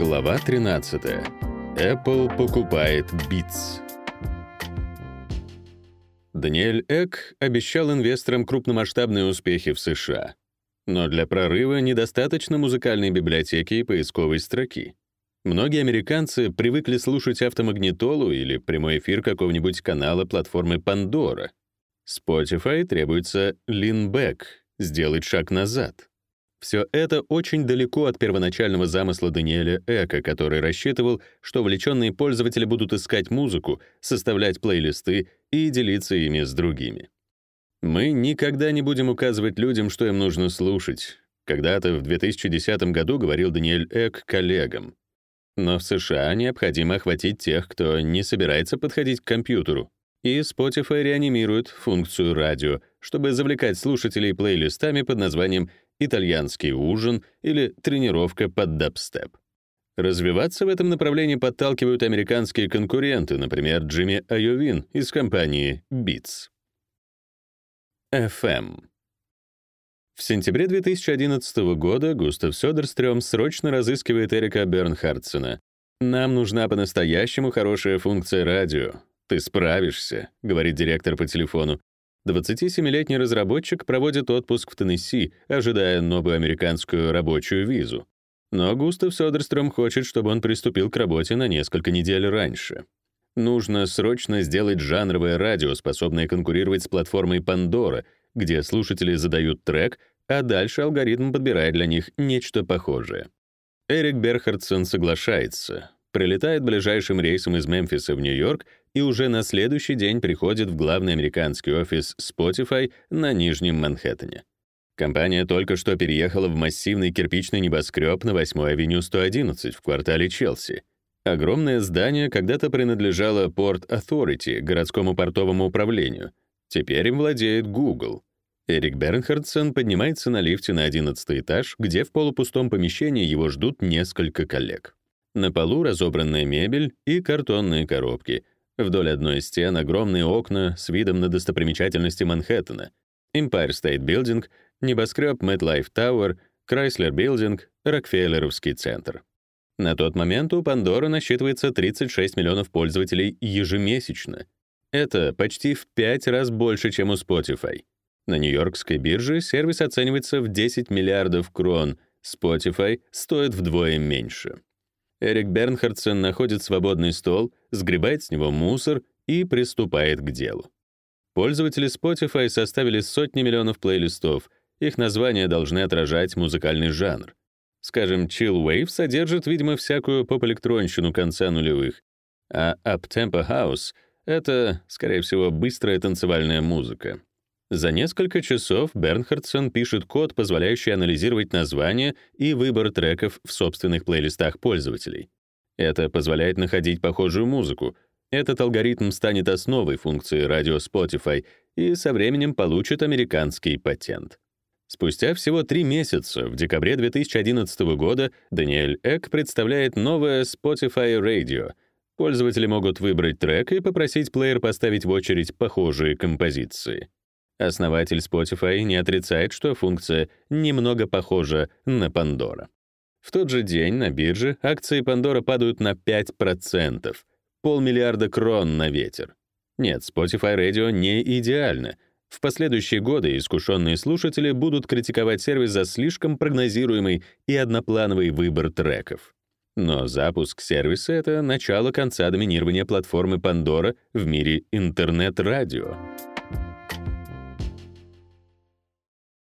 Глава 13. Apple покупает Beats. Даниэль Эк обещал инвесторам крупномасштабные успехи в США. Но для прорыва недостаточно музыкальной библиотеки и поисковой строки. Многие американцы привыкли слушать автомагнитолу или прямой эфир какого-нибудь канала платформы Pandora. Spotify требуется back, сделать шаг назад. Все это очень далеко от первоначального замысла Даниэля Эка, который рассчитывал, что увлеченные пользователи будут искать музыку, составлять плейлисты и делиться ими с другими. Мы никогда не будем указывать людям, что им нужно слушать. Когда-то в 2010 году говорил Даниэль Эк коллегам. Но в США необходимо охватить тех, кто не собирается подходить к компьютеру. И Spotify реанимирует функцию радио, чтобы завлекать слушателей плейлистами под названием итальянский ужин или тренировка под дабстеп. Развиваться в этом направлении подталкивают американские конкуренты, например, Джимми Айовин из компании Beats. FM. В сентябре 2011 года Густав Сёдерстрём срочно разыскивает Эрика Бернхардсена. «Нам нужна по-настоящему хорошая функция радио. Ты справишься», — говорит директор по телефону. 27-летний разработчик проводит отпуск в Теннесси, ожидая новую американскую рабочую визу. Но Густав Сёдерстром хочет, чтобы он приступил к работе на несколько недель раньше. Нужно срочно сделать жанровое радио, способное конкурировать с платформой Pandora, где слушатели задают трек, а дальше алгоритм подбирает для них нечто похожее. Эрик Берхардсон соглашается, прилетает ближайшим рейсом из Мемфиса в Нью-Йорк и уже на следующий день приходит в главный американский офис Spotify на Нижнем Манхэттене. Компания только что переехала в массивный кирпичный небоскреб на 8-й авеню 111 в квартале Челси. Огромное здание когда-то принадлежало Port Authority, городскому портовому управлению. Теперь им владеет Google. Эрик Бернхардсон поднимается на лифте на 11 этаж, где в полупустом помещении его ждут несколько коллег. На полу разобранная мебель и картонные коробки, Вдоль одной из стен огромные окна с видом на достопримечательности Манхэттена. Empire State Building, небоскреб MetLife Tower, Chrysler Building, Рокфеллеровский центр. На тот момент у Pandora насчитывается 36 миллионов пользователей ежемесячно. Это почти в 5 раз больше, чем у Spotify. На Нью-Йоркской бирже сервис оценивается в 10 миллиардов крон, Spotify стоит вдвое меньше. Эрик Бернхардсен находит свободный стол, сгребает с него мусор и приступает к делу. Пользователи Spotify составили сотни миллионов плейлистов. Их названия должны отражать музыкальный жанр. Скажем, Chill Wave содержит, видимо, всякую поп-электронщину конца нулевых, а Uptempo House — это, скорее всего, быстрая танцевальная музыка. За несколько часов Бернхардсон пишет код, позволяющий анализировать названия и выбор треков в собственных плейлистах пользователей. Это позволяет находить похожую музыку. Этот алгоритм станет основой функции радио Spotify и со временем получит американский патент. Спустя всего три месяца, в декабре 2011 года, Даниэль Эк представляет новое Spotify Radio. Пользователи могут выбрать трек и попросить плеер поставить в очередь похожие композиции. Основатель Spotify не отрицает, что функция немного похожа на Pandora. В тот же день на бирже акции Pandora падают на 5%, полмиллиарда крон на ветер. Нет, Spotify Radio не идеально. В последующие годы искушенные слушатели будут критиковать сервис за слишком прогнозируемый и одноплановый выбор треков. Но запуск сервиса — это начало конца доминирования платформы Pandora в мире интернет-радио.